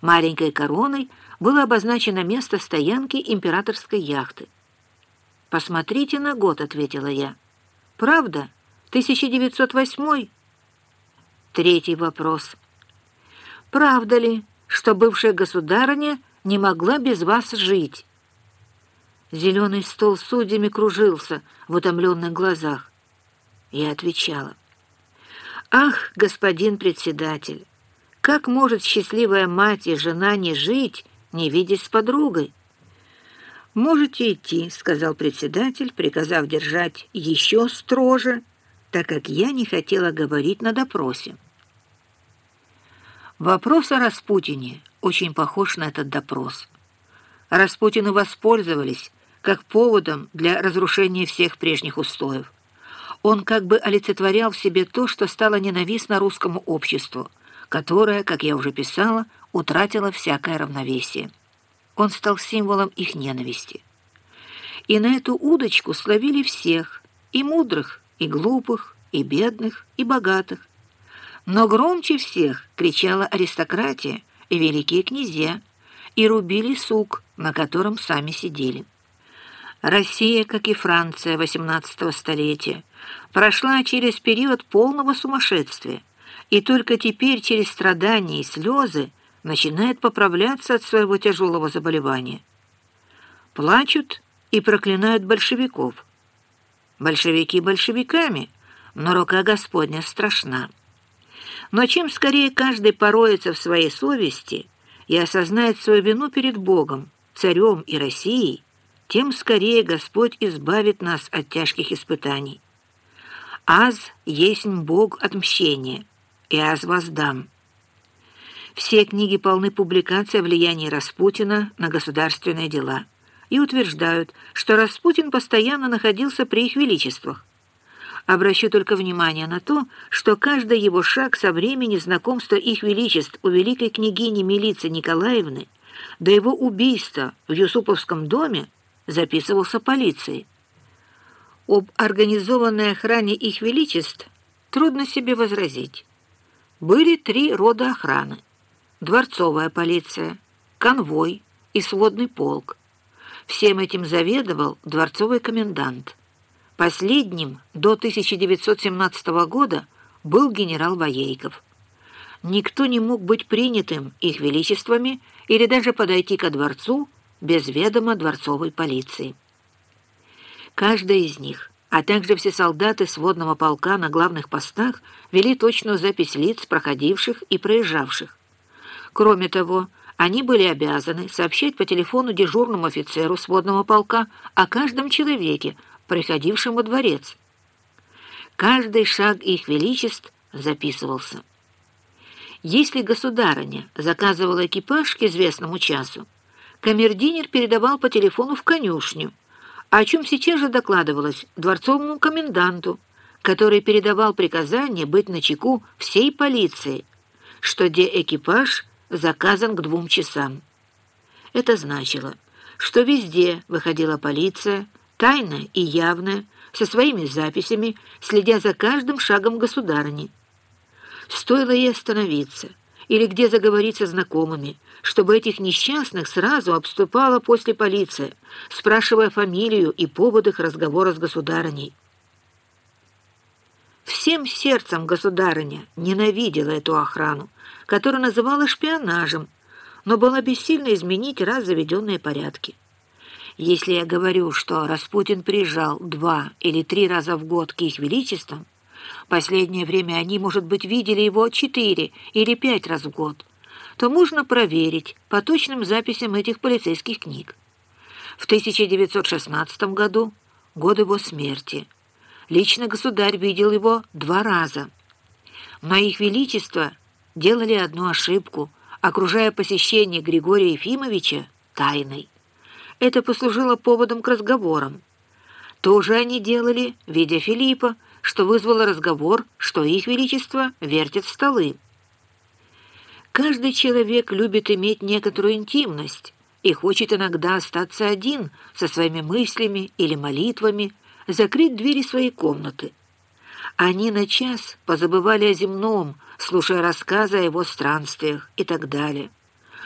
Маленькой короной было обозначено место стоянки императорской яхты. «Посмотрите на год», — ответила я. «Правда? 1908?» Третий вопрос. «Правда ли, что бывшая государыня не могла без вас жить?» Зеленый стол с судьями кружился в утомленных глазах. Я отвечала. «Ах, господин председатель, как может счастливая мать и жена не жить, не видеть с подругой?» «Можете идти», — сказал председатель, приказав держать еще строже, так как я не хотела говорить на допросе. Вопрос о Распутине очень похож на этот допрос. Распутины воспользовались как поводом для разрушения всех прежних устоев. Он как бы олицетворял в себе то, что стало ненавистно русскому обществу, которое, как я уже писала, утратило всякое равновесие. Он стал символом их ненависти. И на эту удочку словили всех, и мудрых, и глупых, и бедных, и богатых. Но громче всех кричала аристократия и великие князья, и рубили сук, на котором сами сидели. Россия, как и Франция XVIII столетия, прошла через период полного сумасшествия, и только теперь через страдания и слезы начинает поправляться от своего тяжелого заболевания. Плачут и проклинают большевиков. Большевики большевиками, но рука Господня страшна. Но чем скорее каждый пороется в своей совести и осознает свою вину перед Богом, царем и Россией, тем скорее Господь избавит нас от тяжких испытаний. «Аз есть Бог отмщения, аз воздам». Все книги полны публикаций о влиянии Распутина на государственные дела и утверждают, что Распутин постоянно находился при их величествах. Обращу только внимание на то, что каждый его шаг со времени знакомства их величеств у великой княгини Милицы Николаевны до его убийства в Юсуповском доме записывался полицией. Об организованной охране их величеств трудно себе возразить. Были три рода охраны. Дворцовая полиция, конвой и сводный полк. Всем этим заведовал дворцовый комендант. Последним до 1917 года был генерал Воейков. Никто не мог быть принятым их величествами или даже подойти ко дворцу без ведома дворцовой полиции. Каждая из них, а также все солдаты сводного полка на главных постах вели точную запись лиц, проходивших и проезжавших. Кроме того, они были обязаны сообщать по телефону дежурному офицеру сводного полка о каждом человеке, приходившем во дворец. Каждый шаг их величеств записывался. Если государыня заказывала экипаж к известному часу, камердинер передавал по телефону в конюшню, о чем сейчас же докладывалось дворцовому коменданту, который передавал приказание быть на чеку всей полиции, что где экипаж заказан к двум часам. Это значило, что везде выходила полиция, тайная и явная, со своими записями, следя за каждым шагом государыни. Стоило ей остановиться или где заговорить со знакомыми, чтобы этих несчастных сразу обступала после полиция, спрашивая фамилию и повод их разговора с государыней. Всем сердцем государыня ненавидела эту охрану, которую называла шпионажем, но была бессильна изменить раз заведенные порядки. Если я говорю, что Распутин приезжал два или три раза в год к их величествам, последнее время они, может быть, видели его четыре или пять раз в год, то можно проверить по точным записям этих полицейских книг. В 1916 году, год его смерти, лично государь видел его два раза. Но их величество делали одну ошибку, окружая посещение Григория Ефимовича тайной. Это послужило поводом к разговорам. То же они делали, видя Филиппа, что вызвало разговор, что их величество вертит столы. Каждый человек любит иметь некоторую интимность и хочет иногда остаться один со своими мыслями или молитвами, закрыть двери своей комнаты. Они на час позабывали о земном, слушая рассказы о его странствиях и так далее.